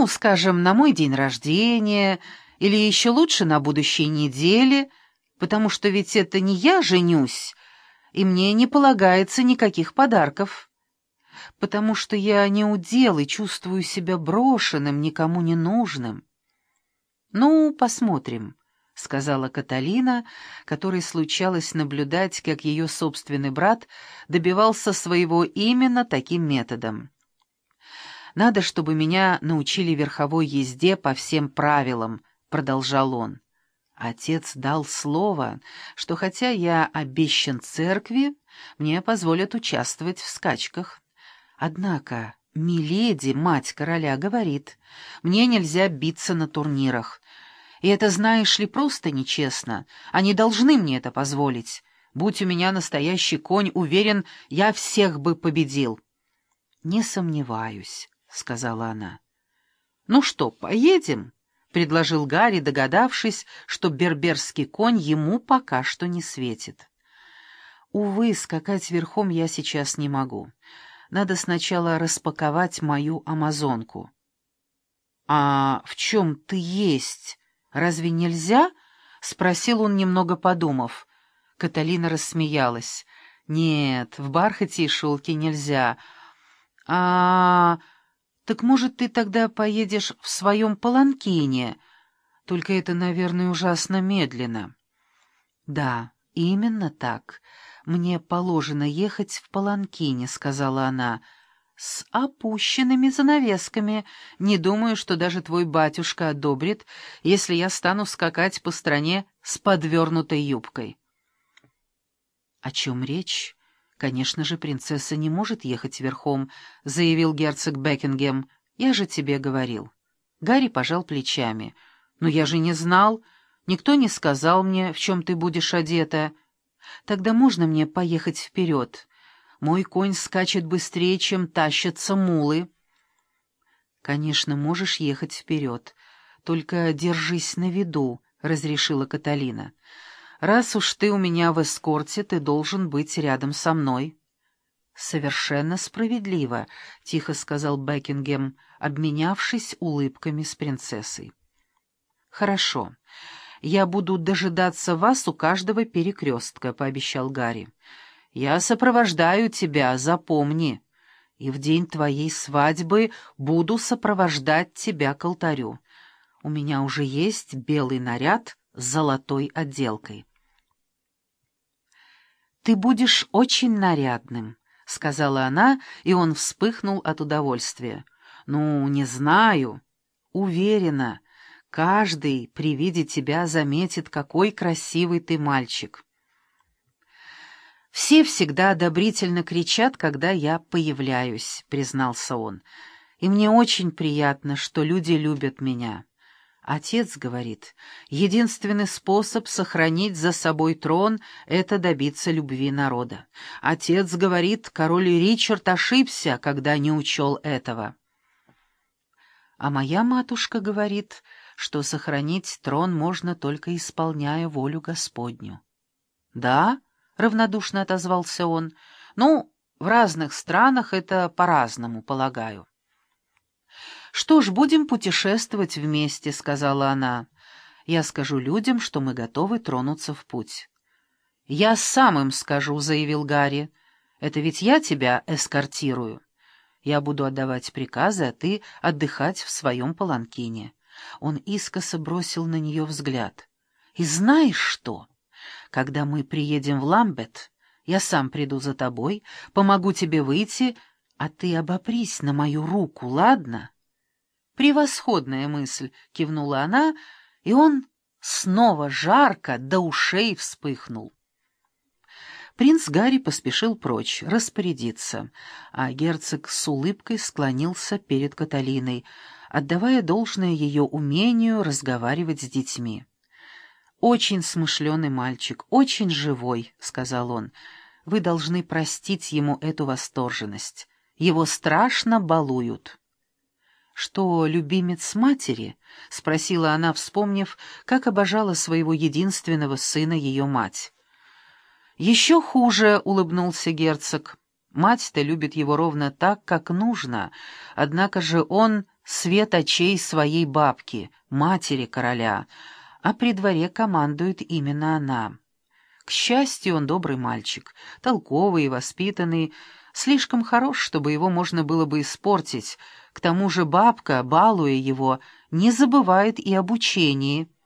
Ну, скажем, на мой день рождения, или еще лучше на будущей неделе, потому что ведь это не я женюсь, и мне не полагается никаких подарков. Потому что я не удел и чувствую себя брошенным, никому не нужным. Ну, посмотрим. — сказала Каталина, которой случалось наблюдать, как ее собственный брат добивался своего именно таким методом. «Надо, чтобы меня научили верховой езде по всем правилам», — продолжал он. Отец дал слово, что хотя я обещан церкви, мне позволят участвовать в скачках. Однако Миледи, мать короля, говорит, мне нельзя биться на турнирах, и это, знаешь ли, просто нечестно. Они должны мне это позволить. Будь у меня настоящий конь, уверен, я всех бы победил». «Не сомневаюсь», — сказала она. «Ну что, поедем?» — предложил Гарри, догадавшись, что берберский конь ему пока что не светит. «Увы, скакать верхом я сейчас не могу. Надо сначала распаковать мою амазонку». «А в чем ты есть?» «Разве нельзя?» — спросил он, немного подумав. Каталина рассмеялась. «Нет, в бархате и шелке нельзя. А, так, может, ты тогда поедешь в своем паланкине? Только это, наверное, ужасно медленно». «Да, именно так. Мне положено ехать в паланкине», — сказала она, — с опущенными занавесками. Не думаю, что даже твой батюшка одобрит, если я стану скакать по стране с подвернутой юбкой. О чем речь? Конечно же, принцесса не может ехать верхом, заявил герцог Бекингем. Я же тебе говорил. Гарри пожал плечами. Но я же не знал. Никто не сказал мне, в чем ты будешь одета. Тогда можно мне поехать вперед? Мой конь скачет быстрее, чем тащатся мулы. Конечно, можешь ехать вперед, только держись на виду, — разрешила Каталина. Раз уж ты у меня в эскорте, ты должен быть рядом со мной. «Совершенно справедливо», — тихо сказал Бекингем, обменявшись улыбками с принцессой. «Хорошо. Я буду дожидаться вас у каждого перекрестка», — пообещал Гарри. Я сопровождаю тебя, запомни. И в день твоей свадьбы буду сопровождать тебя к алтарю. У меня уже есть белый наряд с золотой отделкой. «Ты будешь очень нарядным», — сказала она, и он вспыхнул от удовольствия. «Ну, не знаю. Уверена, каждый при виде тебя заметит, какой красивый ты мальчик». «Все всегда одобрительно кричат, когда я появляюсь», — признался он. «И мне очень приятно, что люди любят меня». Отец говорит, единственный способ сохранить за собой трон — это добиться любви народа. Отец говорит, король Ричард ошибся, когда не учел этого. А моя матушка говорит, что сохранить трон можно только исполняя волю Господню. «Да?» равнодушно отозвался он. «Ну, в разных странах это по-разному, полагаю». «Что ж, будем путешествовать вместе», — сказала она. «Я скажу людям, что мы готовы тронуться в путь». «Я сам им скажу», — заявил Гарри. «Это ведь я тебя эскортирую. Я буду отдавать приказы, а ты отдыхать в своем паланкине». Он искоса бросил на нее взгляд. «И знаешь что?» Когда мы приедем в Ламбет, я сам приду за тобой, помогу тебе выйти, а ты обопрись на мою руку, ладно?» «Превосходная мысль!» — кивнула она, и он снова жарко до ушей вспыхнул. Принц Гарри поспешил прочь, распорядиться, а герцог с улыбкой склонился перед Каталиной, отдавая должное ее умению разговаривать с детьми. «Очень смышленый мальчик, очень живой», — сказал он. «Вы должны простить ему эту восторженность. Его страшно балуют». «Что, любимец матери?» — спросила она, вспомнив, как обожала своего единственного сына ее мать. «Еще хуже», — улыбнулся герцог. «Мать-то любит его ровно так, как нужно, однако же он свет очей своей бабки, матери короля, а при дворе командует именно она. К счастью, он добрый мальчик, толковый и воспитанный, слишком хорош, чтобы его можно было бы испортить. К тому же бабка, балуя его, не забывает и об учении —